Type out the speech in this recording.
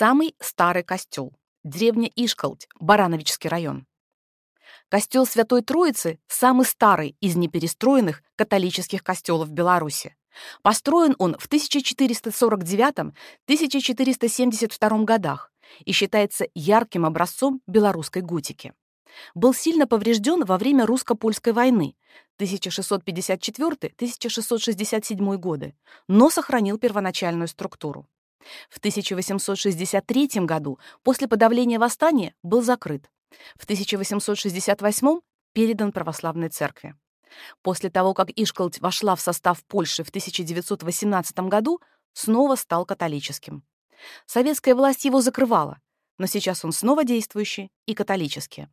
Самый старый костел. Деревня Ишколть, Барановичский район. Костел Святой Троицы – самый старый из неперестроенных католических костелов Беларуси. Построен он в 1449-1472 годах и считается ярким образцом белорусской готики. Был сильно поврежден во время русско-польской войны 1654-1667 годы, но сохранил первоначальную структуру. В 1863 году после подавления восстания был закрыт. В 1868 передан православной церкви. После того, как Ишколть вошла в состав Польши в 1918 году, снова стал католическим. Советская власть его закрывала, но сейчас он снова действующий и католический.